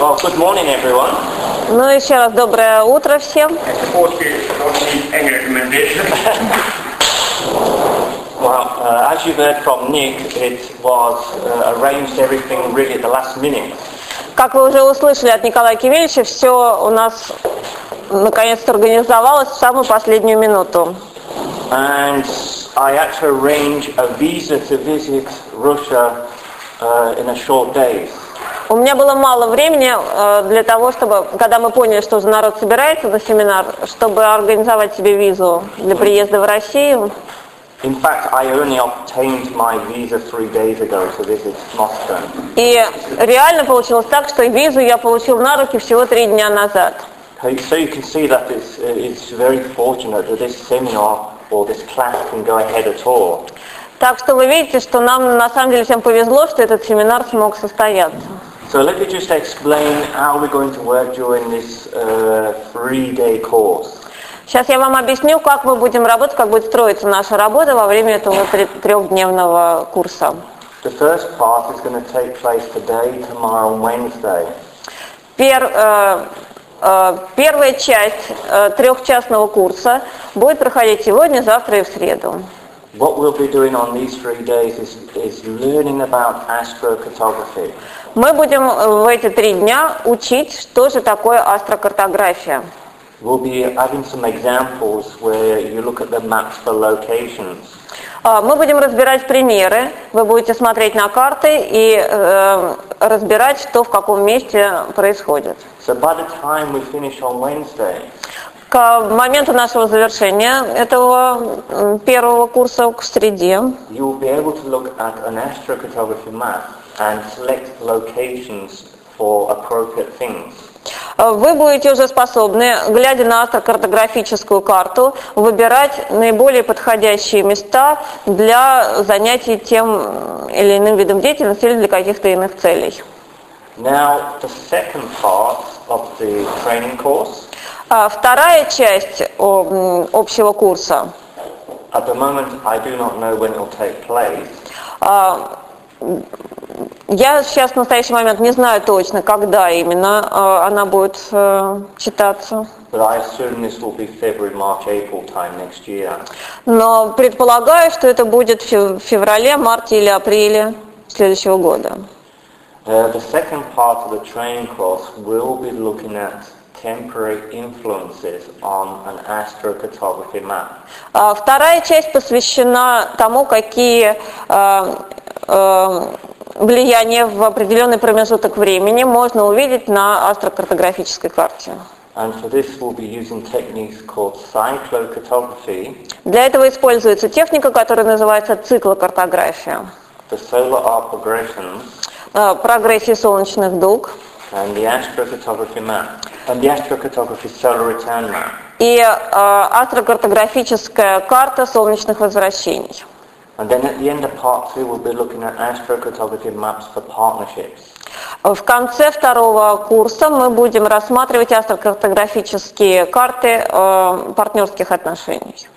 Well, good morning, everyone. Ну, еще раз доброе утро всем. Suppose you don't need any recommendation. Well, uh, as you heard from Nick, it was uh, arranged everything really at the last minute. Как вы уже услышали от Николая Кивельевича, все у нас наконец-то организовалось в самую последнюю минуту. And I had to arrange a visa to visit Russia uh, in a short days. У меня было мало времени э, для того, чтобы, когда мы поняли, что уже народ собирается на семинар, чтобы организовать себе визу для приезда в Россию. In fact, I only obtained my visa three days ago to visit Moscow. И реально получилось так, что визу я получил на руки всего три дня назад. So you can see that it's, it's very fortunate that this seminar or this class can go ahead at all. Так что вы видите, что нам на самом деле всем повезло, что этот семинар смог состояться. So let me just explain how we're going to work during this uh, three-day course. Сейчас я вам объясню, как мы будем работать, как будет строиться наша работа во время этого тре- трехдневного курса. The first part is going to take place today, tomorrow, Wednesday. Пер- э, э, первая часть э, трехчастного курса будет проходить сегодня, завтра и в среду. What we'll be doing on these three days is, is learning about astrocartography. Мы будем э, в эти три дня учить, что же такое астрокартография. We'll be having some examples where you look at the maps for locations. А, Мы будем разбирать примеры, вы будете смотреть на карты и э, разбирать, что в каком месте происходит. So by the time we finish on Wednesday, К моменту нашего завершения этого первого курса к среде э, вы будете уже способны, глядя на астрокартографическую карту, выбирать наиболее подходящие места для занятий тем или иным видом деятельности или для каких-то иных целей. Now, the second part of the training course, Вторая часть общего курса at the moment I do not know when it will take place, А, Я сейчас в настоящий момент не знаю точно, когда именно а, она будет э, читаться, but I assume this will be February, March, April time next year. но предполагаю, что это будет в феврале, марте или апреле следующего года. Uh, the second part of the training course will be looking at temporary influences on an astrocartography map. А Вторая часть посвящена тому, какие э, э, влияния в определенный промежуток времени можно увидеть на астрокартографической карте. And for this we'll be using techniques called cyclocartography, Для этого используется техника, которая называется циклокартография. the solar arc progressions, Э, прогрессии солнечных дуг and the astrocartography map, and the astrocartography solar return map. и э, астрокартографическая карта солнечных возвращений. And then at the end of part two, we'll be looking at astrocartography maps for partnerships. В конце второго курса мы будем рассматривать астрокартографические карты э, партнерских отношений.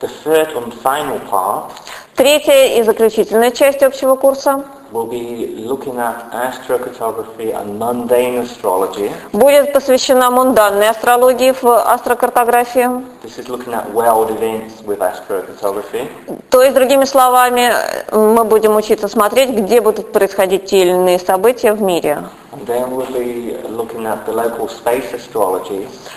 The third and final part Третья и заключительная часть общего курса will be looking at astrocartography and mundane astrology. будет посвящена мунданной астрологии в астрокартографии. This is looking at world events with astrocartography. То есть, другими словами, мы будем учиться смотреть, где будут происходить те или иные события в мире. We'll.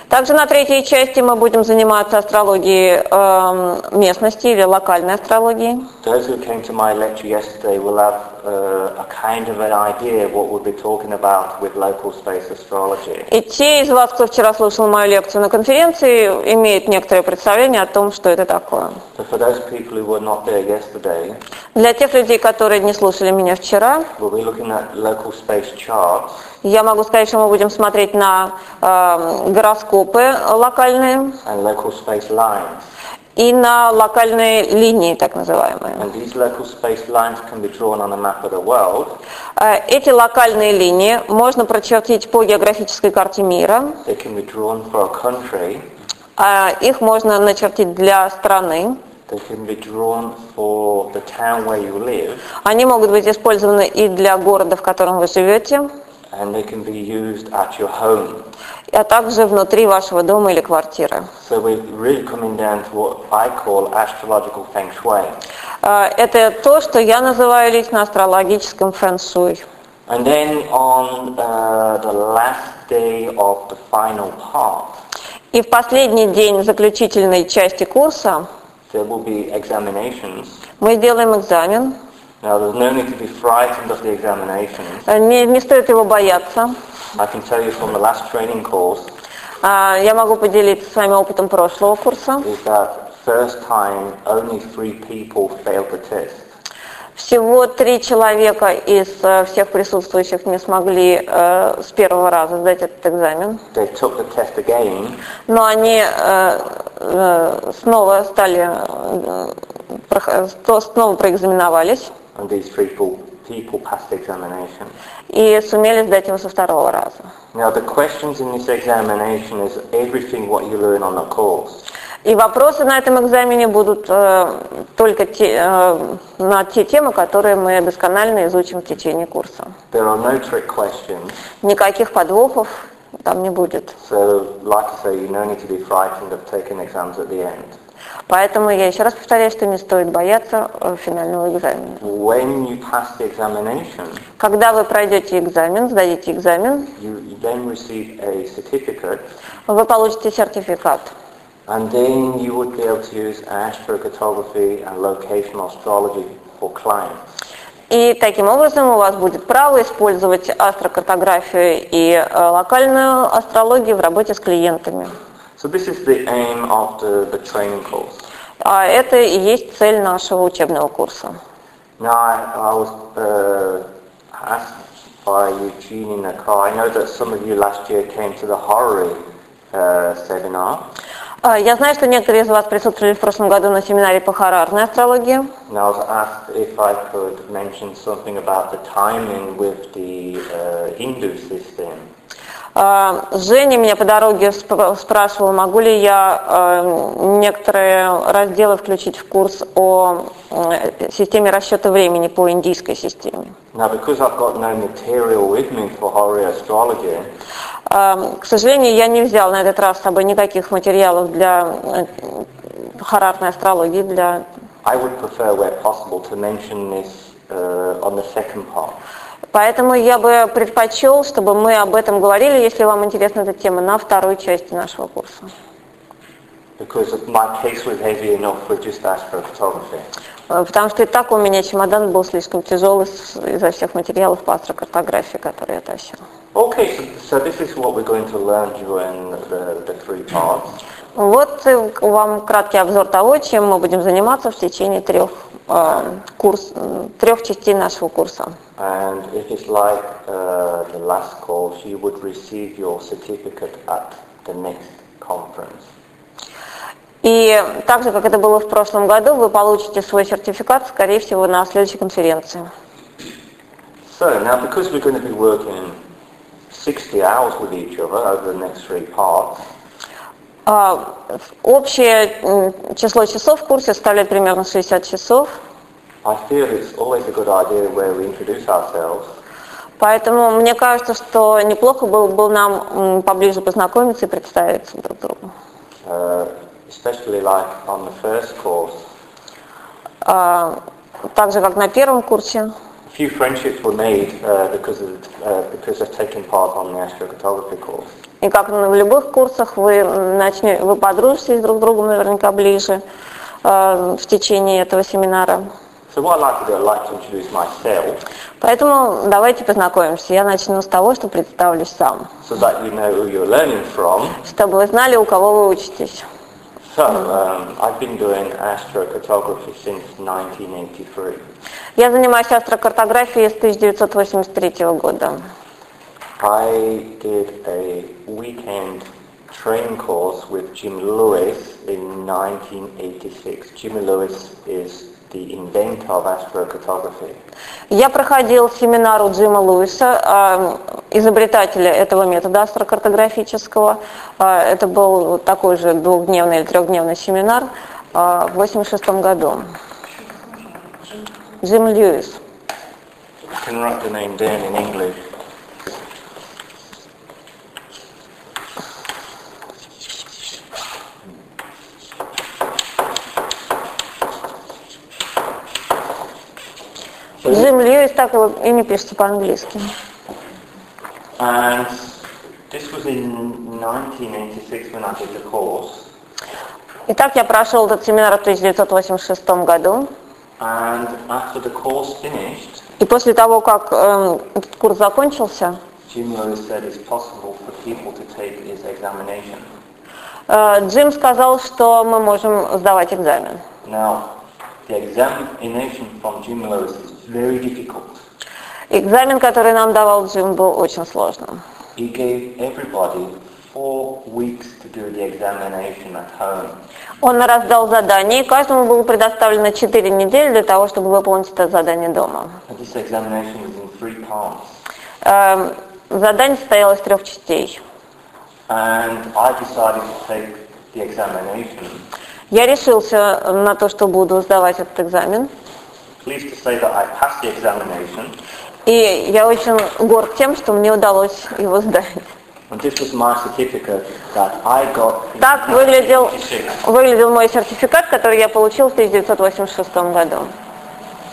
Также на третьей части мы будем заниматься астрологией эм, местности или локальной астрологией. Those who came to my lecture yesterday will have uh, a kind of an idea what we'll be talking about with local space astrology. И те из вас, кто вчера слушал мою лекцию на конференции, имеют некоторое представление о том, что это такое. So for those people who were not there yesterday, Для тех людей, которые не слушали меня вчера, we'll be looking at local space charts я могу сказать, что мы будем смотреть на эм, гороскопы локальные and local space lines. И на локальные линии, так называемые. Э, Эти локальные линии можно прочертить по географической карте мира. А Их можно начертить для страны. They can be drawn for the town where you live. Они могут быть использованы и для города, в котором вы живете. and they can be used at your home. А также внутри вашего дома или квартиры. So we're really coming down to what I call astrological feng shui. А, Это то, что я называю лично астрологическим фэн-шуй. And then on uh, the last day of the final part, И в последний день заключительной части курса there will be examinations. мы сделаем экзамен. Now there's no need to be frightened of the examinations. Э, Не, не стоит его бояться. I can tell you from the last training course А, Я могу поделиться с вами опытом прошлого курса. is that first time only three people failed the test. Всего три человека из э, всех присутствующих не смогли э, с первого раза сдать этот экзамен, They took the test again но они э, снова стали, снова проэкзаменовались and these three people, people passed the examination. и сумели сдать его со второго раза. Now the questions in this examination is everything what you learn on the course. И вопросы на этом экзамене будут э, только те, э, на те темы, которые мы досконально изучим в течение курса. There are no trick questions, Никаких подвохов там не будет. so like I say, you no need to be frightened of taking exams at the end. Поэтому я еще раз повторяю, что не стоит бояться э, финального экзамена. When you pass the examination, Когда вы пройдете экзамен, сдадите экзамен, you then receive a certificate, вы получите сертификат. and then you would be able to use astrocartography and locational astrology for clients. И таким образом у вас будет право использовать астрокартографию и э, локальную астрологию в работе с клиентами. So this is the aim of the, the training course. А это и есть цель нашего учебного курса. Now, I, I was uh, asked by Eugene in the car. I know that some of you last year came to the Horary uh, seminar. А, Я знаю, что некоторые из вас присутствовали в прошлом году на семинаре по харарной астрологии. Женя меня по дороге спр- спрашивал, могу ли я э, некоторые разделы включить в курс о э, системе расчета времени по индийской системе. Now, because I've got no material with me for Horary astrology, А, К сожалению, я не взял на этот раз с собой никаких материалов для э, харарной астрологии, для I would prefer, where possible, to mention this uh, on the second part. Поэтому я бы предпочел, чтобы мы об этом говорили, если вам интересна эта тема, на второй части нашего курса. Э, Потому что и так у меня чемодан был слишком тяжелый из-за всех материалов по астрокартографии, которые я тащила. Okay, so, this is what we're going to learn during the, the three parts. Вот э, вам краткий обзор того, чем мы будем заниматься в течение трех, курс, трех частей нашего курса. And if it's like uh, the last course, you would receive your certificate at the next conference. И так же, как это было в прошлом году, вы получите свой сертификат, скорее всего, на следующей конференции. So now because we're going to be working 60 hours with each other over the next three parts, А, Общее число часов в курсе составляет примерно 60 часов, I feel it's always a good idea where we introduce ourselves поэтому мне кажется, что неплохо было бы нам поближе познакомиться и представиться друг другу. uh, especially like on the first course. А, Так же, как на первом курсе. Few friendships were made uh, because, of, uh, because of taking part on the astrocartography course. И как в любых курсах, вы, начнете, вы подружитесь друг с другом наверняка ближе э, в течение этого семинара. So what I'd like to do, I'd like to introduce myself Поэтому давайте познакомимся. Я начну с того, что представлюсь сам, so that you know who you're learning from. чтобы вы знали, у кого вы учитесь. So um, I've been doing astrocartography since 1983. Я занимаюсь астрокартографией с 1983 года. I did a weekend training course with Jim Lewis in 1986. Jim Lewis is the inventor of astrocartography. Я проходил семинар у Джима Луиса, э, изобретателя этого метода астрокартографического. Э, Это был такой же двухдневный или трехдневный семинар э, в 1986 году. Джим Льюис. You can write the name down in English. Джим Льюис, так его имя пишется по-английски. And this was in 1986 when I did the course. Итак, я прошел этот семинар в 1986 году. And after the course finished, И после того, как эм, этот курс закончился, Jim Lewis said it's possible for people to take his examination. э, Джим сказал, что мы можем сдавать экзамен. Now, the examination from Jim Lewis is very difficult. Экзамен, который нам давал Джим, был очень сложным. He gave everybody four weeks to do the examination at home. Он раздал задание, и каждому было предоставлено 4 недели для того, чтобы выполнить это задание дома. And this examination was in three parts. Эм, Задание состояло из трех частей. And I decided to take the examination. Я решился на то, что буду сдавать этот экзамен. И я очень горд тем, что мне удалось его сдать. And this was my certificate that I got in Так выглядел, 1986. выглядел мой сертификат, который я получил в 1986 году.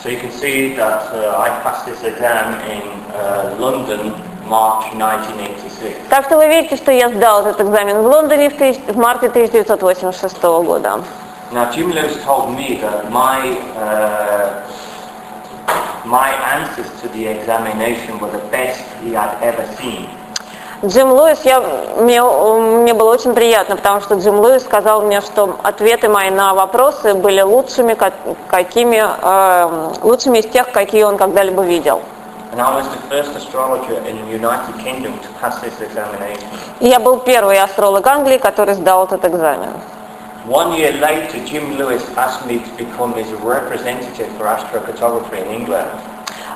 So you can see that uh, I passed this exam in uh, London, March 1986. Так что вы видите, что я сдал этот экзамен в Лондоне в, тысяч- в марте 1986 года. Now Jim Lewis told me that my uh, my answers to the examination were the best he had ever seen. Джим Луис, я, мне, мне было очень приятно, потому что Джим Луис сказал мне, что ответы мои на вопросы были лучшими, ка- какими, э, лучшими из тех, какие он когда-либо видел. Я был первый астролог Англии, который сдал этот экзамен. One year later, Jim Lewis asked me to become his representative for astrocartography in England.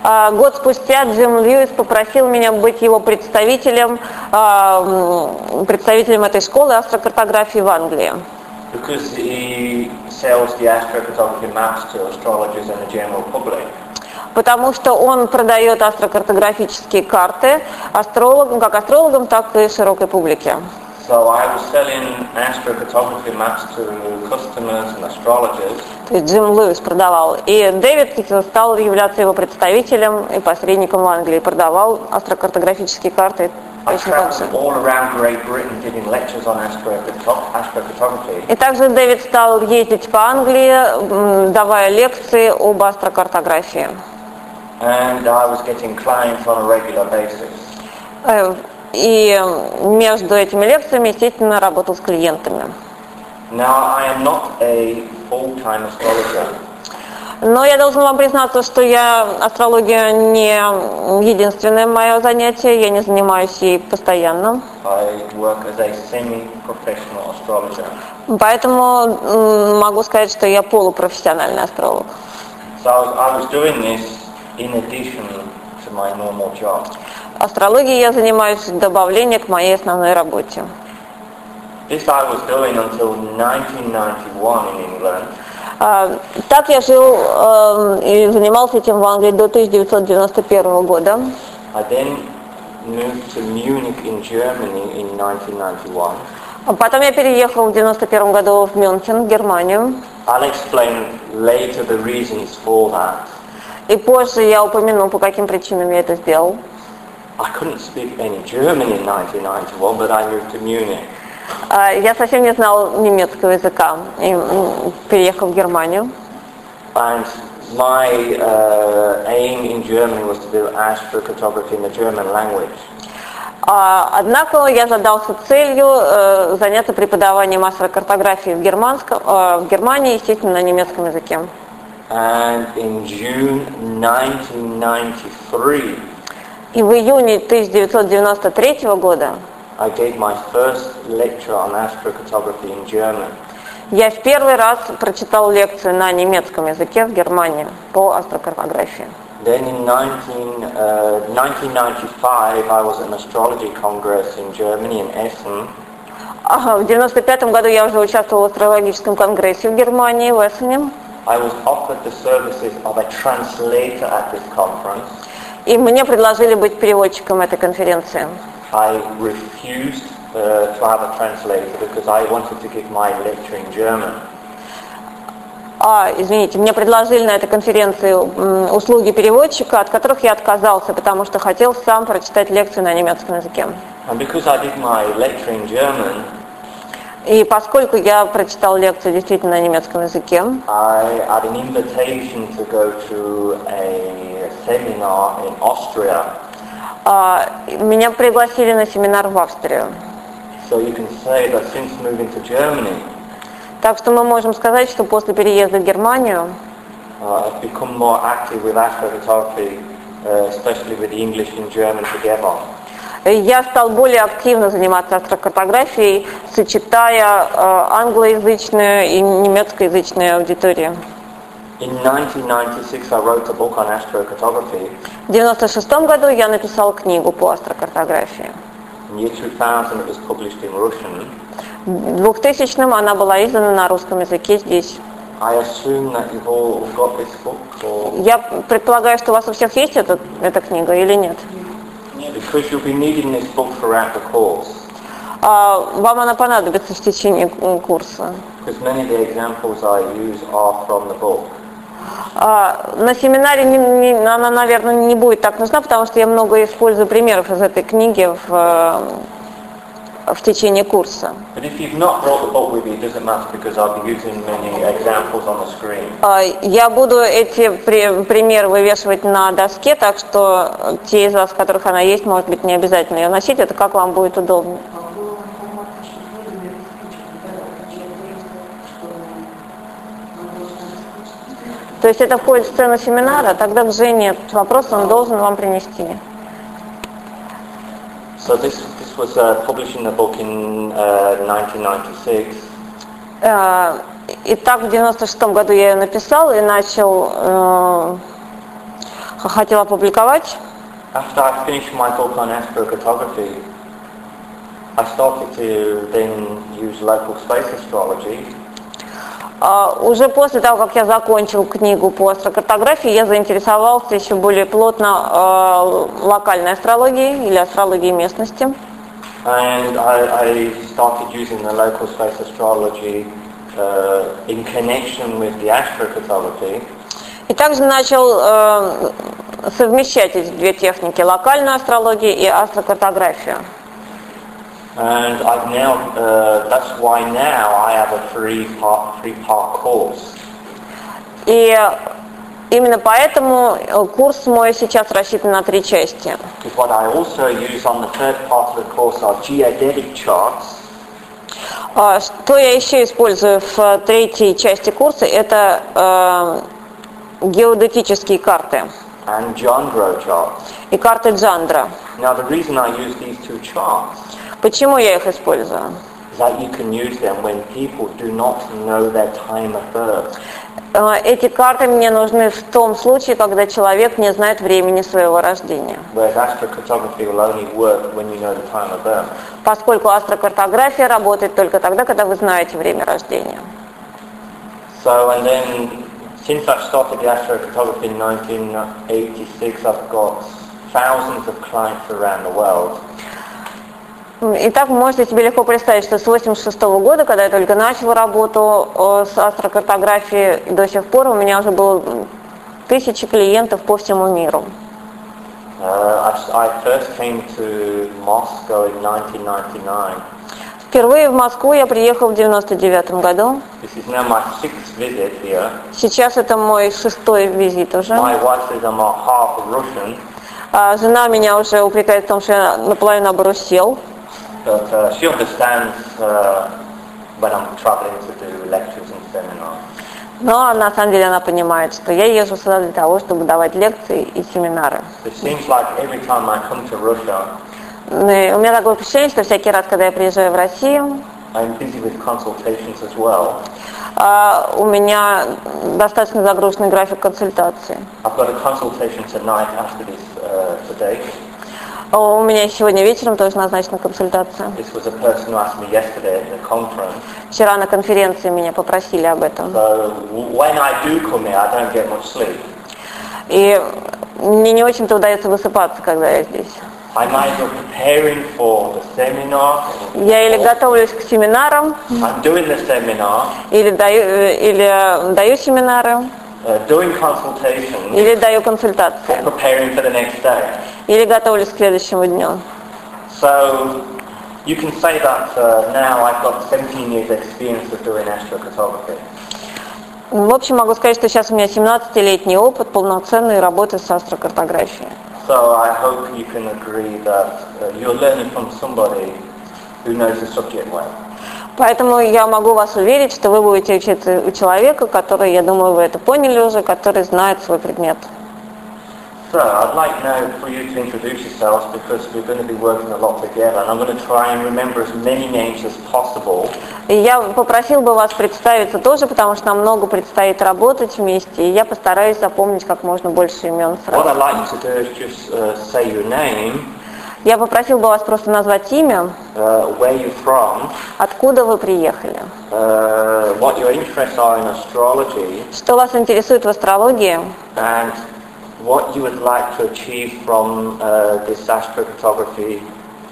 А, Год спустя Джим Льюис попросил меня быть его представителем, а, представителем этой школы астрокартографии в Англии. Because he sells the astrocartography maps to astrologers and the general public. Потому что он продает астрокартографические карты астрологам, как астрологам, так и широкой публике. So I was selling astrocartography maps to customers and astrologers. То есть Джим Льюис продавал. И Дэвид стал являться его представителем и посредником в Англии. Продавал астрокартографические карты. I точно так же. traveled all around Great Britain giving lectures on astrocarto- astrocartography. И также Дэвид стал ездить по Англии, м, давая лекции об астрокартографии. And I was getting clients on a regular basis. И между этими лекциями, естественно, работал с клиентами. Now I am not a full-time astrologer. Но я должна вам признаться, что я астрология не единственное мое занятие, я не занимаюсь ей постоянно. Поэтому могу сказать, что я полупрофессиональный астролог. So I was doing this in addition to my normal job. Астрологией я занимаюсь добавление к моей основной работе. This I was doing until 1991 in England. А, Так я жил эм, и занимался этим в Англии до 1991 года. I then moved to Munich in Germany in 1991. А Потом я переехал в 1991 году в Мюнхен, Германию. I'll explain later the reasons for that. И позже я упомяну, по каким причинам я это сделал. I couldn't speak any German in 1991, but I moved to Munich. А, Я совсем не знал немецкого языка и переехал в Германию. And my uh, aim in Germany was to do astrocartography in the German language. А, Однако я задался целью э, заняться преподаванием астрокартографии в, германском, э, в Германии, естественно, на немецком языке. And in June 1993, И в июне 1993 года I gave my first lecture on astrocartography in German. я в первый раз прочитал лекцию на немецком языке в Германии по астрокартографии. Then in 19, uh, 1995, I was at an astrology congress in Germany, in Essen. Ага, в 95 году я уже участвовала в астрологическом конгрессе в Германии, в Эссене. I was offered the services of a translator at this conference. И мне предложили быть переводчиком этой конференции. I refused uh, to have a translator because I wanted to give my lecture in German. А, извините, мне предложили на этой конференции услуги переводчика, от которых я отказался, потому что хотел сам прочитать лекцию на немецком языке. And because I did my lecture in German, И поскольку я прочитал лекцию действительно на немецком языке, I had an invitation to go to a seminar in Austria. а, меня пригласили на семинар в Австрию. So you can say that since moving to Germany, Так что мы можем сказать, что после переезда в Германию uh, I've become more active with astrophotography, uh, especially with English and German together. Я стал более активно заниматься астрокартографией, сочетая э, англоязычную и немецкоязычную аудиторию. In 1996, I wrote a book on astrocartography. В 1996 году я написал книгу по астрокартографии. In year 2000, it was published in Russian. В 2000 она была издана на русском языке здесь. I assume that you've all got this book, or Я предполагаю, что у вас у всех есть эта, эта книга или нет? because you'll be needing this book throughout the course. А, вам она понадобится в течение м, курса. Because many of the examples I use are from the book. А, на семинаре не- не- она, наверное, не будет так нужна, потому что я много использую примеров из этой книги в, э, в течение курса. А, Я буду эти при- примеры вывешивать на доске, так что те из вас, у которых она есть, может быть, не обязательно ее носить, это как вам будет удобно. То есть это входит в сцену семинара, тогда к Жене этот вопрос он должен вам принести. So this was uh, published in the book in uh, 1996. Э, Итак, в 96 году я ее написал и начал, э, хотел опубликовать. After I finished my book on astrocartography, I started to then use local space astrology А, Уже после того, как я закончил книгу по астрокартографии, я заинтересовался еще более плотно э, локальной астрологией или астрологией местности. and I, I started using the local space astrology uh, in connection with the astrocartography. И также начал э, совмещать эти две техники, локальную астрологию и астрокартографию. And I've now, uh, that's why now I have a three-part, three-part course. И именно поэтому э, курс мой сейчас рассчитан на три части. Because what I also use on the third part of the course are geodetic charts, А, Что я еще использую в э, третьей части курса, это э, геодетические карты and charts. и карты Джандра. Now the reason I use these two charts Почему я их использую? that you can use them when people do not know their time of birth. Э, Эти карты мне нужны в том случае, когда человек не знает времени своего рождения. Поскольку астрокартография работает только тогда, когда вы знаете время рождения. So and then since I've started the astrocartography in 1986 I've got thousands of clients around the world. Итак, вы можете себе легко представить, что с 86 года, когда я только начал работу с астрокартографией, до сих пор у меня уже было тысячи клиентов по всему миру. Uh, I, I first came to Moscow in 1999. Впервые в Москву я приехал в 99 году. Сейчас это мой шестой визит уже. А жена меня уже упрекает в том, что я наполовину обрусел. But uh, she understands uh, when I'm traveling to do lectures and seminars. Но на самом деле она понимает, что я езжу сюда для того, чтобы давать лекции и семинары. Russia, И у меня такое впечатление, что всякий раз, когда я приезжаю в Россию, I'm busy with consultations as well. а, у меня достаточно загруженный график консультаций. I've got a consultation tonight after this uh, today. У меня сегодня вечером тоже назначена консультация. Вчера на конференции меня попросили об этом. So. И мне не очень-то удается высыпаться, когда я здесь. I'm either preparing for the seminar, Я или готовлюсь к семинарам, I'm doing the seminar, или даю, э, или даю семинары, или даю консультации, preparing for the next day. или готовлюсь к следующему дню. So you can say that uh, now I've got 17 years experience of doing astrocartography. В общем, могу сказать, что сейчас у меня 17-летний опыт полноценной работы с астрокартографией. So I hope you can agree that uh, you're learning from somebody who knows the subject well. Поэтому я могу вас уверить, что вы будете учиться у человека, который, я думаю, вы это поняли уже, который знает свой предмет. So I'd like now for you to introduce yourselves because we're going to be working a lot together and I'm going to try and remember as many names as possible. И я попросил бы вас представиться тоже, потому что нам много предстоит работать вместе, и я постараюсь запомнить как можно больше имен What сразу. I'd like you to do is just uh, say your name, Я попросил бы вас просто назвать имя, uh, where you're from, откуда вы приехали, uh, what your interests are in astrology, что вас интересует в астрологии, and what you would like to achieve from uh, this astrocartography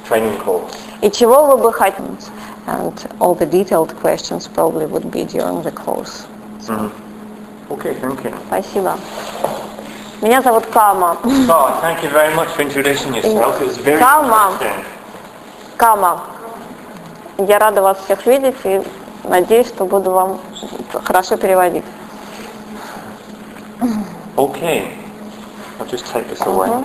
training course. и чего вы бы хотели. And all the detailed questions probably would be during the course. Okay, thank you. Спасибо. Меня зовут Кама. So, thank you very much for introducing yourself. It was very Come on. interesting. Кама. Я рада вас всех видеть и надеюсь, что буду вам хорошо переводить. Okay, I'll just take this away. Now,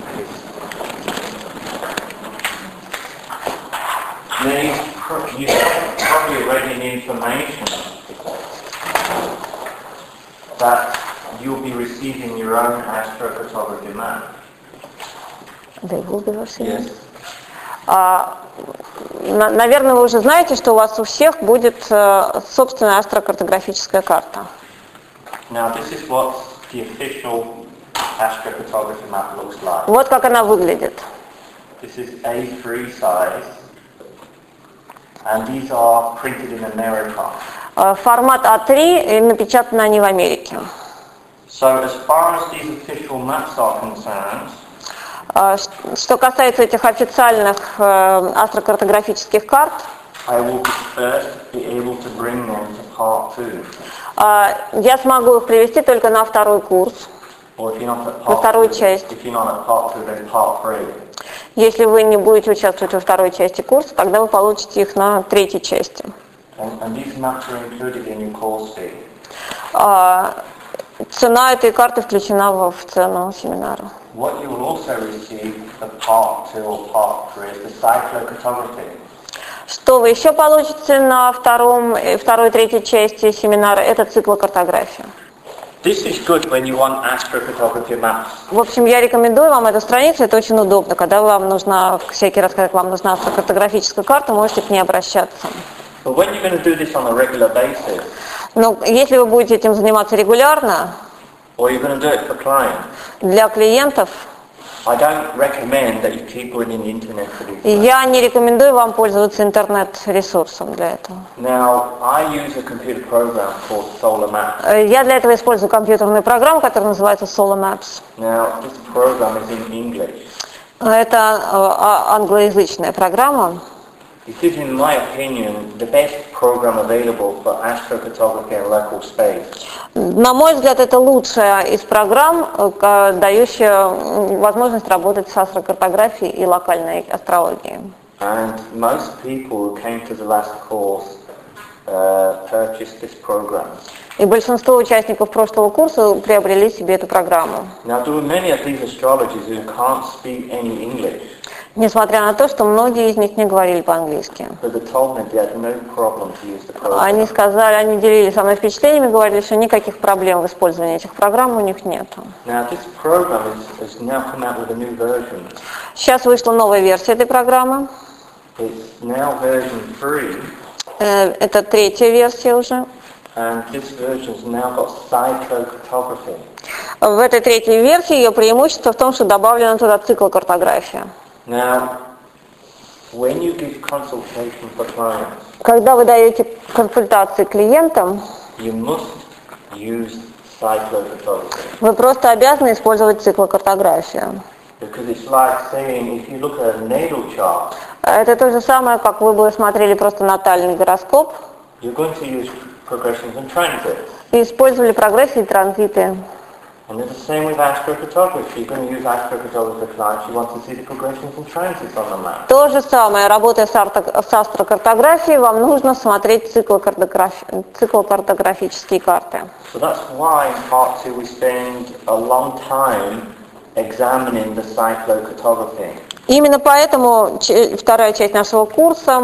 you pro- you probably already the information that you'll be receiving your own astrophotography map. They will be receiving. Yes. А, на- наверное, вы уже знаете, что у вас у всех будет э, собственная астрокартографическая карта. Now, this is what the official astrophotography map looks like. Вот как она выглядит. This is A3 size, and these are printed in America. Э, Формат А3 и напечатаны они в Америке. So as far as these official maps are concerned, А, Что касается этих официальных э, астрокартографических карт, I will be first be able to bring them to part two. а, я смогу их привести только на второй курс. На вторую часть. Если вы не будете участвовать во второй части курса, тогда вы получите их на третьей части. And, and Цена этой карты включена в цену семинара. What you will also receive for part two or part three is the cyclocartography. Что вы еще получите на втором, э, второй третьей части семинара, это циклокартография. This is good when you want astrophotography maps. В общем, я рекомендую вам эту страницу, это очень удобно. Когда вам нужна, всякий раз, когда вам нужна астрокартографическая карта, можете к ней обращаться. But when you're going to do this on a regular basis, Но если вы будете этим заниматься регулярно, для клиентов, я не рекомендую вам пользоваться интернет-ресурсом для этого. Э, Я для этого использую компьютерную программу, которая называется Solar Maps. Now, this program is in English. Это э, а- англоязычная программа. It is, in my opinion, the best program available for astrophotography and local space. На мой взгляд, это лучшая из программ, э, дающая возможность работать с астрокартографией и локальной астрологией. And most people who came to the last course uh, purchased this program. И большинство участников прошлого курса приобрели себе эту программу. Now, there are many of these astrologers who can't speak any English, Несмотря на то, что многие из них не говорили по-английски. Они сказали, они делились со мной впечатлениями, говорили, что никаких проблем в использовании этих программ у них нет. Сейчас вышла новая версия этой программы. It's now version 3, Э, Это третья версия уже. В этой третьей версии ее преимущество в том, что добавлена туда циклокартография. Now, when you give consultation for clients, Когда вы даете консультации клиентам, you must use вы просто обязаны использовать циклокартографию. Like Это то же самое, как вы бы смотрели просто натальный гороскоп you're going to use progressions and transits. и использовали прогрессии и транзиты. And it's the same with astrocartography. You're going to use astrocartography for clients. You want to see the progressions and transits on the map. То же самое, работая с, арто- с астрокартографией, вам нужно смотреть цикл, картограф- цикл картографические карты. So that's why in part two we spend a long time examining the cyclocartography. Именно поэтому вторая часть нашего курса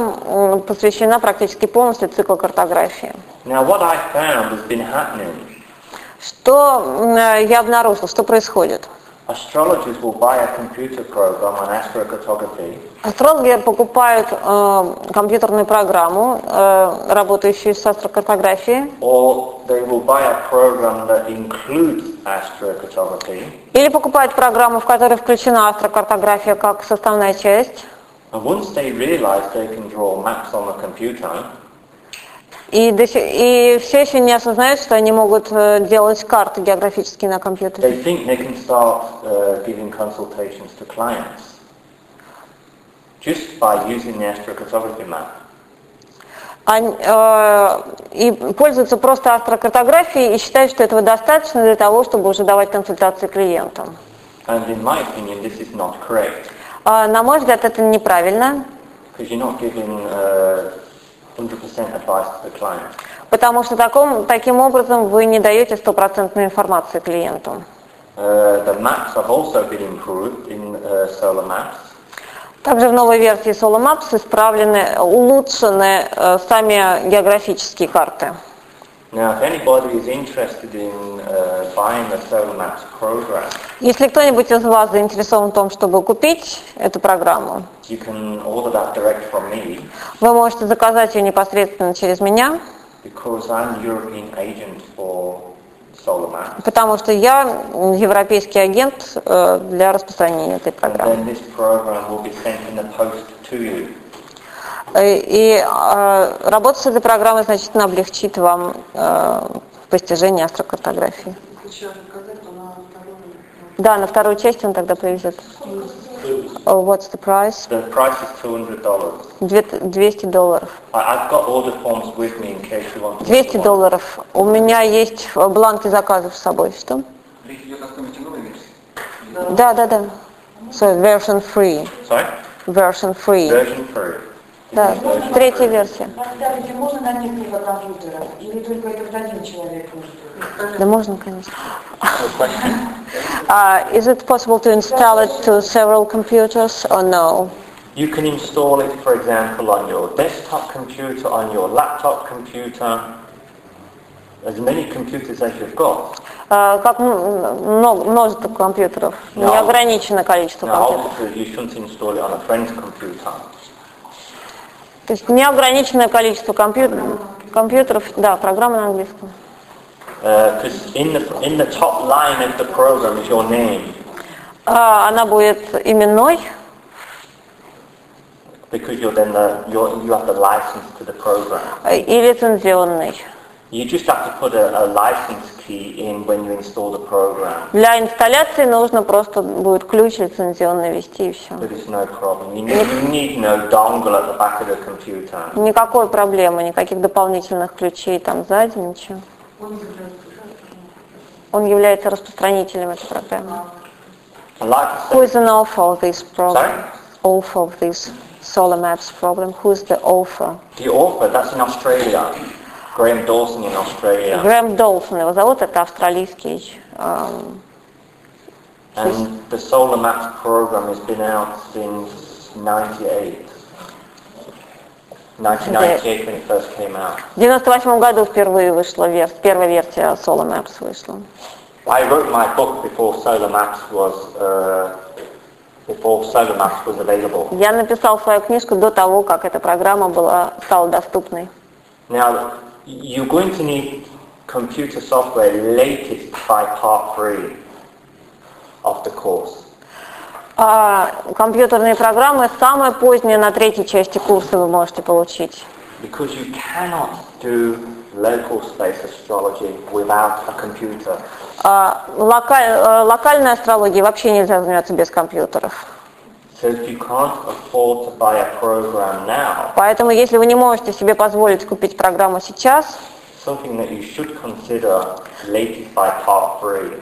посвящена практически полностью циклу картографии. Now what I found has been happening. Что э, я обнаружила, что происходит? Астрологи покупают э, компьютерную программу, э, работающую с астрокартографией, или покупают программу, в которой включена астрокартография как составная часть. and once they realize they can draw maps on the computer И, и все еще не осознают, что они могут э, делать карты географические на компьютере. they think they can start uh, giving consultations to clients just by using the astrocartography map. Они, э, и пользуются просто астрокартографией и считают, что этого достаточно для того, чтобы уже давать консультации клиентам. And in my opinion, this is not correct А, на мой взгляд, это неправильно, because you're not giving uh, потому что таком, таким образом вы не даете стопроцентной информации клиенту. Uh, the maps have also been improved in uh, Solar Maps. Также в новой версии Solo Maps исправлены, улучшены э, сами географические карты. Если кто-нибудь из вас заинтересован в том, чтобы купить эту программу, вы можете заказать ее непосредственно через меня, потому что я европейский агент э, для распространения этой программы. И э, работа с этой программой значительно облегчит вам э, постижение астрокартографии. Да, на вторую часть он тогда привезет. What's the price? The price is $200. Две- 200 долларов. I've got order forms with me in case you want to 200 order one. долларов. У меня есть бланки заказов с собой. Что? Да, да, да. So, version free. Sorry? Version free. Version free. Да, третья версия. Поставить можно на несколько компьютеров? Или только этот один человек может? Да можно, конечно. Uh, is it possible to install it to several computers or no? You can install it, for example, on your desktop computer, on your laptop computer, as many computers as you've got. Uh, как много, множество компьютеров. Неограниченное количество Now, компьютеров. obviously, you shouldn't install it on a friend's computer. То есть неограниченное количество компью- компьютеров, да, программа на английском. Она будет именной, because you're then the, you're, you have the license to the program. и лицензионный. You just have to put a, a license key in when you install the program. Для инсталляции нужно просто будет ключ лицензионный ввести и все. But it's no problem. You need, you need no dongle at the back of the computer. Никакой проблемы, никаких дополнительных ключей там сзади, ничего. Он является распространителем этой программы. Who is an author of this program? Sorry? Author of this Solar Maps program. Who is the author? the author, that's in Australia. Graham Dawson in Australia. Грэм Долсон его зовут, это австралийский. эм, And the Solar Maps program has been out since 98. 1998 when it first came out. В 98 году впервые вышла вер... первая версия Solar Maps вышла. I wrote my book before Solar Maps was uh, before Solar Maps was available. Я написал свою книжку до того, как эта программа была, стала доступной. Now you're going to need computer software latest by part three of the course. А компьютерные программы самые поздние на третьей части курса вы можете получить. because you cannot do local space astrology without a computer. А, локаль- э, локальной астрологией вообще нельзя заниматься без компьютеров. Поэтому, если вы не можете себе позволить купить программу сейчас,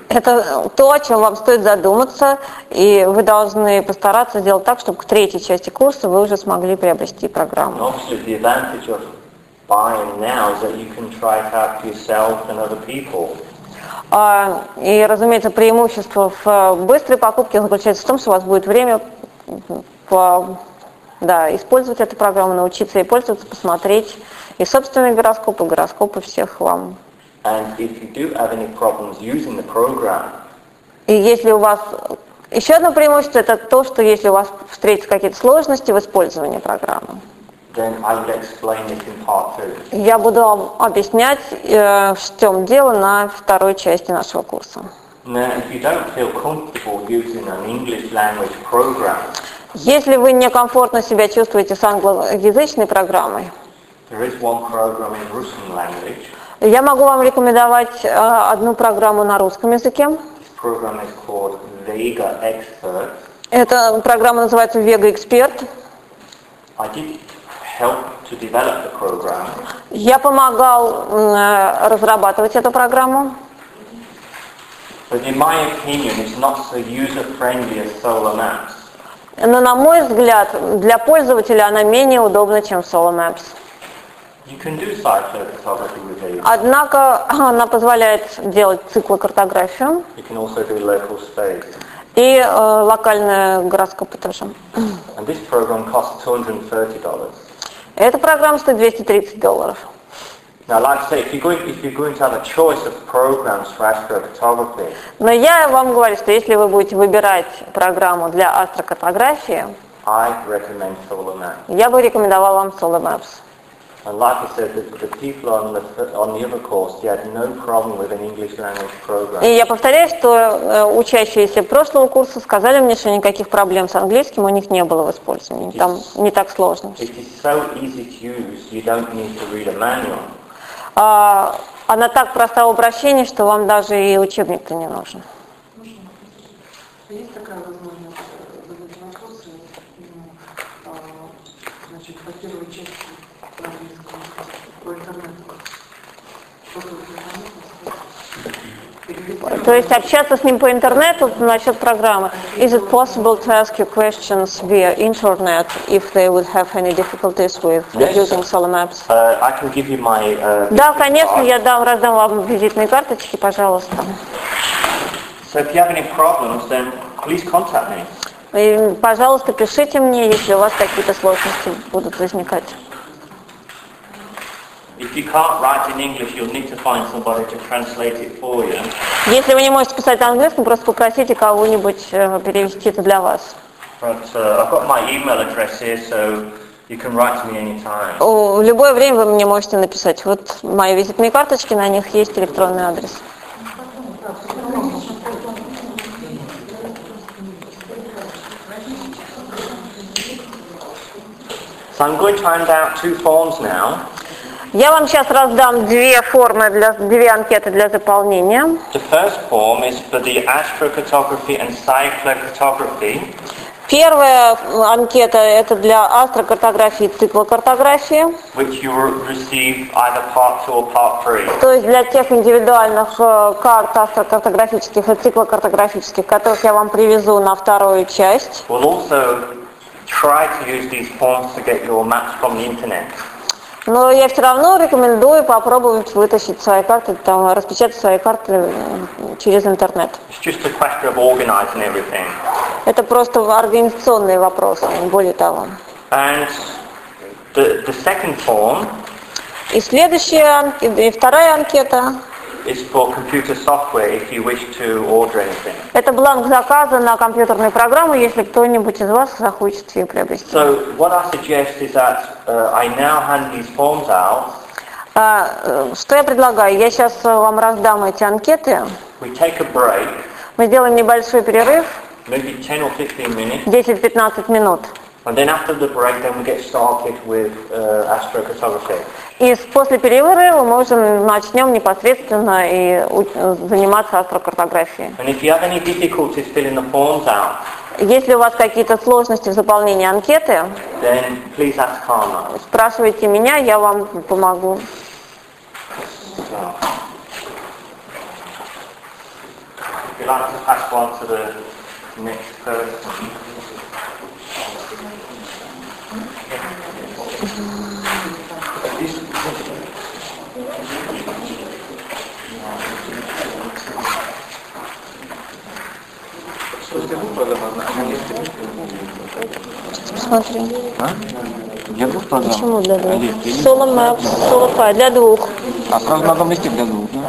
это то, о чем вам стоит задуматься, и вы должны постараться сделать так, чтобы к третьей части курса вы уже смогли приобрести программу. obviously the advantage of buying now is that you can try it out for yourself and other people. И, разумеется, преимущество в э, быстрой покупке заключается в том, что у вас будет время по- да, использовать эту программу, научиться ей пользоваться, посмотреть. И собственные гороскопы, гороскопы всех вам. Program, И если у вас еще одно преимущество, это то, что если у вас встретятся какие-то сложности в использовании программы, я буду вам объяснять, э, в чем дело на второй части нашего курса. Если вы некомфортно себя чувствуете с англоязычной программой, я могу вам рекомендовать э, одну программу на русском языке. Эта программа называется Vega Expert. Я помогал э, разрабатывать эту программу. But in my opinion, it's not so user-friendly as Solar Maps. Но, на мой взгляд, для пользователя она менее удобна, чем Solar Maps. You can do cyclophotography with Vega. Однако она позволяет делать циклокартографию You can also do local space. и э. And this program costs $230. Эта программа стоит 230 долларов. Но я вам говорю, что если вы будете выбирать программу для астрокартографии, я бы рекомендовала вам Solar Maps. And like I said, the, the people on the, on the other course, they had no problem with an English language program. И я повторяю, что э, учащиеся прошлого курса сказали мне, что никаких проблем с английским у них не было в использовании. Там не так сложно. It is so easy to use, you don't need to read a manual. А, она так проста в обращении, что вам даже и учебник-то не нужен. Есть такая возможность э, задать вопросы, ну, а, значит, по первой части по английскому по интернету. Просто звонить, То есть общаться с ним по интернету насчет программы. Is it possible to ask you questions via internet if they would have any difficulties with Yes. using Solar Maps? Uh, I can give you my... Uh, Да, конечно, card. я дам, раздам вам визитные карточки, пожалуйста. So if you have any problems, then please contact me. И, пожалуйста, пишите мне, если у вас какие-то сложности будут возникать. If you can't write in English, you'll need to find somebody to translate it for you. Если вы не можете писать на английском, просто попросите кого-нибудь э, перевести это для вас. But uh, I've got my email address here, so you can write to me anytime. О, В любое время вы мне можете написать. Вот мои визитные карточки, на них есть электронный адрес. So I'm going to hand out two forms now. Я вам сейчас раздам две формы, для, две анкеты для заполнения. The first form is for the astrocartography and cyclocartography. Первая анкета это для астрокартографии и циклокартографии, which you receive either part two or part three. то есть для тех индивидуальных э, карт астрокартографических и циклокартографических, которых я вам привезу на вторую часть. We'll also try to use these forms to get your maps from the internet. Но я все равно рекомендую попробовать вытащить свои карты, там, распечатать свои карты м, через интернет. Это просто организационные вопросы, не более того. And the, the second form И следующая, и вторая анкета, is for computer software if you wish to order anything. это бланк заказа на компьютерную программу, если кто-нибудь из вас захочет ее приобрести. So what I suggest is that uh, I now hand these forms out. А, э, что я предлагаю? Я сейчас вам раздам эти анкеты. We take a break, Мы сделаем небольшой перерыв, maybe 10 or 15 minutes, 10-15 минут. And then after the break, then we get started with uh, astrocartography. И после перерыва мы уже начнем непосредственно и заниматься астрокартографией. And if you have any difficulties filling the forms out, Если у вас какие-то сложности в заполнении анкеты, then please ask Karma. спрашивайте меня, я вам помогу. So, if you'd like to pass one to the next person. Смотри. А? Для двух программ? Почему для двух? Английский. Solo Maps, Solo Fi для двух. А сразу на одном листе для двух, да?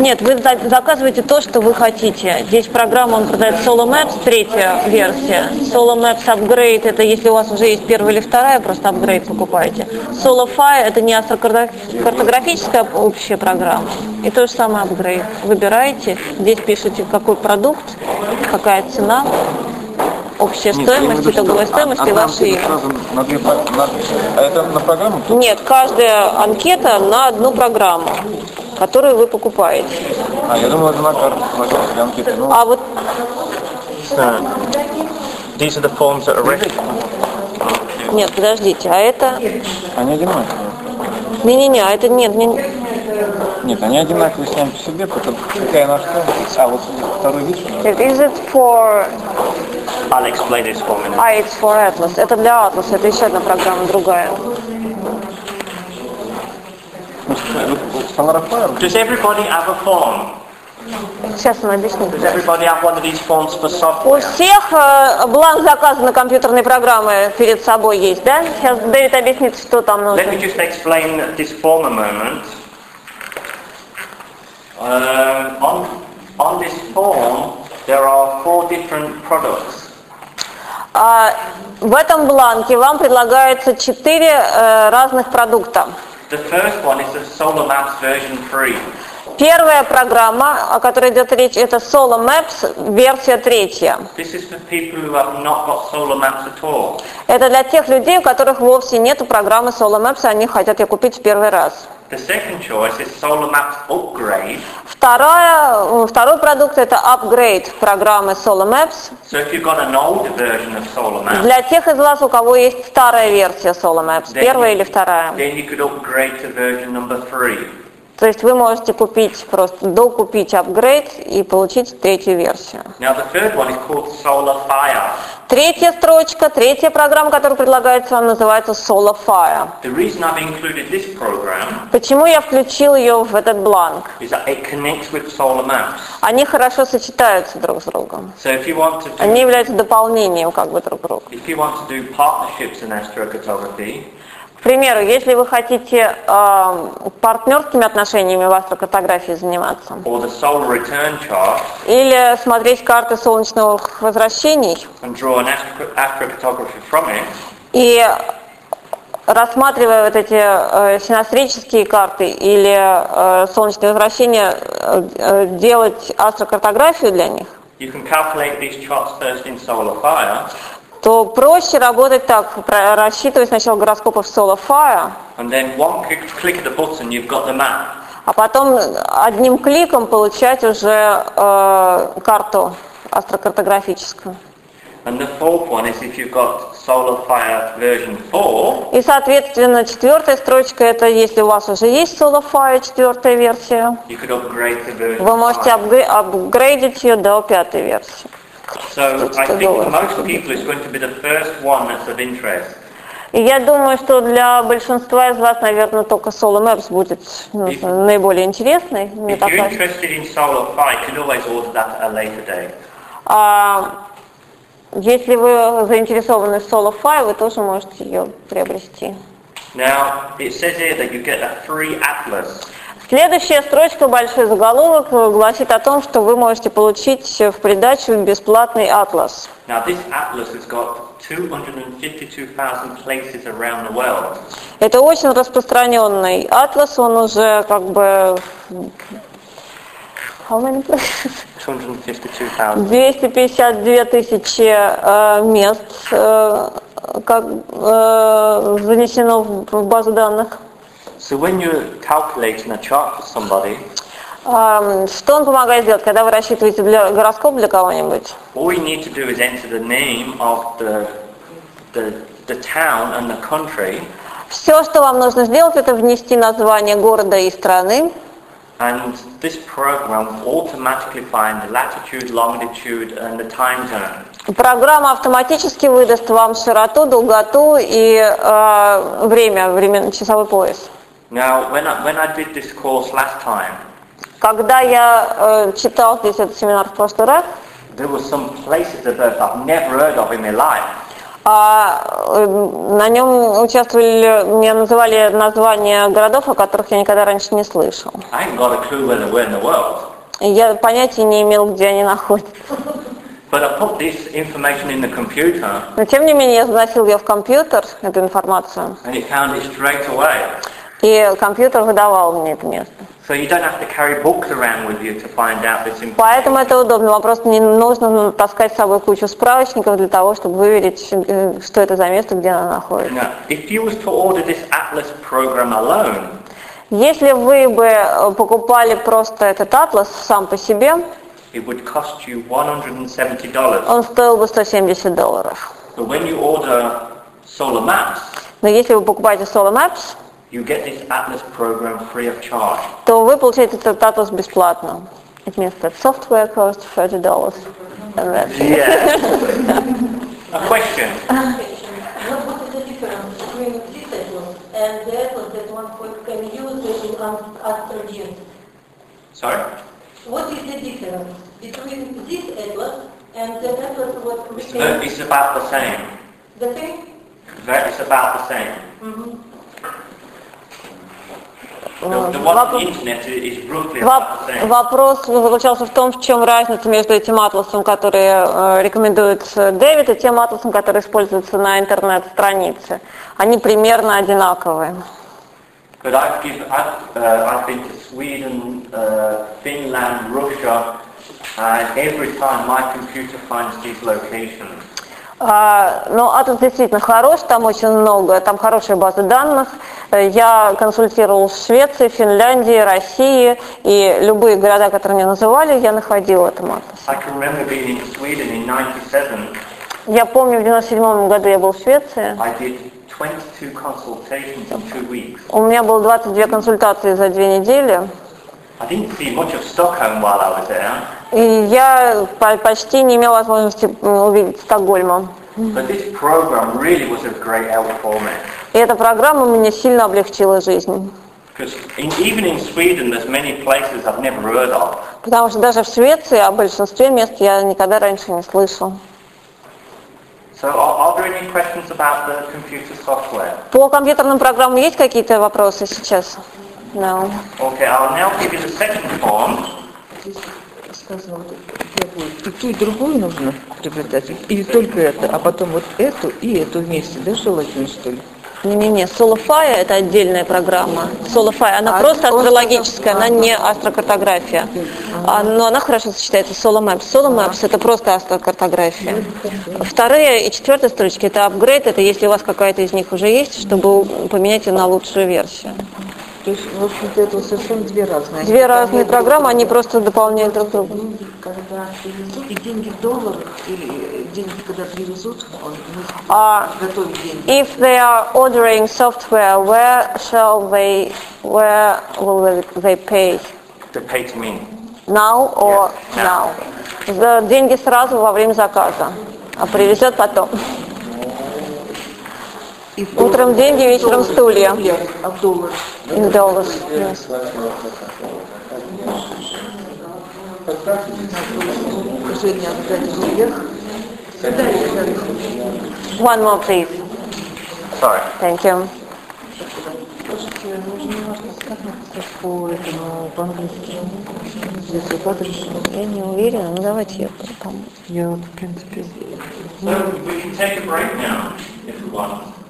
Нет, вы за- заказываете то, что вы хотите. Здесь программа, он продает Solo Maps, третья версия. Solo Maps Upgrade, это если у вас уже есть первая или вторая, просто апгрейд покупаете. Solo Fi, это не астрокартографическая общая программа. И то же самое апгрейд. Выбираете, здесь пишете, какой продукт, какая цена, общая Нет, стоимость, итоговая стоимость и одна ваши на две про- на- А это на программу? Нет, каждая анкета на одну программу, которую вы покупаете. А, я думал, это на карту для анкеты. Ну, А вот these are the forms that are ready. Нет, подождите, а это... они одинаковые. Не-не-не, а это нет, не- Нет, они одинаковые сами по себе, потом какая на что. А, вот второй вид? Is it for... A minute. А, it's for Atlas. Это для Atlas, это еще одна программа другая. Does everybody have a form? Сейчас он объяснит. Does everybody have one of these forms for У software? всех э, бланк заказа на компьютерной программы перед собой есть, да? Сейчас Дэвид объяснит, что там Let me нужно. just explain this form a moment. Um, on, on this form, there are four different products. А, в этом бланке вам предлагается четыре э, разных продукта. The first one is the Solar Maps version 3. Первая программа, о которой идет речь, это Solo Maps, версия третья. Solar. Это для тех людей, у которых вовсе нет программы Solo Maps, и они хотят ее купить в первый раз. The second choice is Solar Maps Upgrade. Вторая, э, второй продукт это апгрейд программы Solo Maps So if you've got an older version of Solar Maps, для тех из вас, у кого есть старая версия Solo Maps, первая или вторая. Then you could upgrade to version number 3. То есть вы можете купить просто докупить апгрейд и получить третью версию. Solar. Третья строчка, третья программа, которая предлагается вам, называется Solo Fire. Почему я включил ее в этот бланк? Solar. Они хорошо сочетаются друг с другом. Они являются дополнением как бы друг к другу. Примеру, если вы хотите э, партнерскими отношениями в астрокартографии заниматься, или смотреть карты солнечных возвращений. It, и рассматривая вот эти э, синастрические карты или э, солнечные возвращения, э, э, делать астрокартографию для них, you can calculate these charts first in Solar Fire, то проще работать так, рассчитывать сначала гороскопы в Solar Fire, the map. а потом одним кликом получать уже э, карту астрокартографическую. And the fourth one is if you've got Solar Fire version 4, И, соответственно, четвертая строчка, это если у вас уже есть SoloFire, четвертая версия, вы можете 5. апгре- апгрейдить ее до пятой версии. So I think долларов. for most people it's going to be the first one that's of interest. И я думаю, что для большинства из вас, наверное, только Solo Maps будет ну, наиболее интересной. Мне If так you're кажется. interested in Solar Fire, you can always order that at a later date. А если вы заинтересованы в SoloFire, вы тоже можете ее приобрести. Now, it says here that you get a free atlas. Следующая строчка, большой заголовок, э, гласит о том, что вы можете получить в придачу бесплатный атлас. Now, this atlas has got 252,000 places around the world. Это очень распространенный атлас, он уже как бы... How many places? 252,000. 252 тысячи э, мест э, как э, занесено в базу данных. So when you're calculating a chart for somebody, А, Что он помогает делать, когда вы рассчитываете для, гороскоп для кого-нибудь? all you need to do is enter the name of the, the, the town and the country, Все, что вам нужно сделать, это внести название города и страны, and this program will automatically find the latitude, longitude, and the time zone. Программа автоматически выдаст вам широту, долготу и э, время, времен, часовой пояс. Now, when I, when I did this course last time, Когда я э, читал здесь этот семинар в прошлый раз, there were some places that I've never heard of in my life. а, э, на нем участвовали, мне называли названия городов, о которых я никогда раньше не слышал. I ain't got a clue where they were in the world. Я понятия не имел, где они находятся. But I put this information in the computer, Но тем не менее я заносил ее в компьютер, эту информацию, and it found it straight away. И компьютер выдавал мне это место. So you don't have to carry books around with you to find out this information. Поэтому это удобно. Вам просто не нужно таскать с собой кучу справочников для того, чтобы выверить, э, что это за место, где она находится. Now, if you was to order this Atlas program alone, Если вы бы э, покупали просто этот атлас сам по себе, it would cost you $170. он стоил бы 170 долларов. But when you order Solar Maps, Но если вы покупаете Solar Maps, you get this Atlas program free of charge. то вы получаете этот атлас бесплатно. It means that software costs 30 dollars. And that's it. Yeah. A question. What what is the difference between this atlas and the atlas that one could- can use in Ast- AstroGems? Sorry? What is the difference between this atlas and the atlas what we It's, can... it's about the same. The same? Very- It's about the same. The, the Вопрос заключался в том, в чем разница между этим атласом, который э, рекомендует э, Дэвид, и тем атласом, который используется на интернет-странице. Они примерно одинаковые. But I've, give, I've, uh, I've been to Sweden, uh, Finland, Russia, and every time my computer finds these locations, А, Ну, атлас действительно хорош, там очень много, там хорошая база данных. Э, Я консультировал в Швеции, Финляндии, России, и любые города, которые мне называли, я находила этом атласе. I can remember being in Sweden in 97. Я помню, в 97 году я был в Швеции. I did 22 consultations in two weeks. У меня было 22 консультации за две недели. И я по- почти не имела возможности увидеть Стокгольма. but this program really was of great help for me. И эта программа мне сильно облегчила жизнь. Because in, even in Sweden, there's many places I've never heard of. Потому что даже в Швеции о большинстве мест я никогда раньше не слышал. So are, are there any questions about the computer software? По компьютерным программам есть какие-то вопросы сейчас? No. Okay, I'll now give you the second form. сказано, вот требует и ту, и другую нужно приобретать, или только это, а потом вот эту и эту вместе, да, желательно, что ли? Не-не-не, Solify это отдельная программа. Solify, она А просто астрологическая, она не астрокартография. А, но она хорошо сочетается с Solomaps. Solomaps это просто астрокартография. Вторые и четвертые строчки это апгрейд, это если у вас какая-то из них уже есть, чтобы поменять ее на лучшую версию. То есть, в общем-то, это совершенно две разные. Две Когда разные программы, они просто дополняют друг друга. Деньги, когда привезут, и деньги в долларах, или деньги, когда привезут, он, мы А готовим деньги. if they are ordering software, where shall they, where will they- they pay? To pay to me. Now or Yeah, now? За деньги сразу во время заказа, а привезет потом. И в Утром деньги, вечером в стулья. А в? In dollars. Yes. Женя, отдать в рублях? One more, please. Sorry. Thank you. Адресу. Я не уверена, ну давайте я помогу. Я в принципе, So we can take a break now, if we want.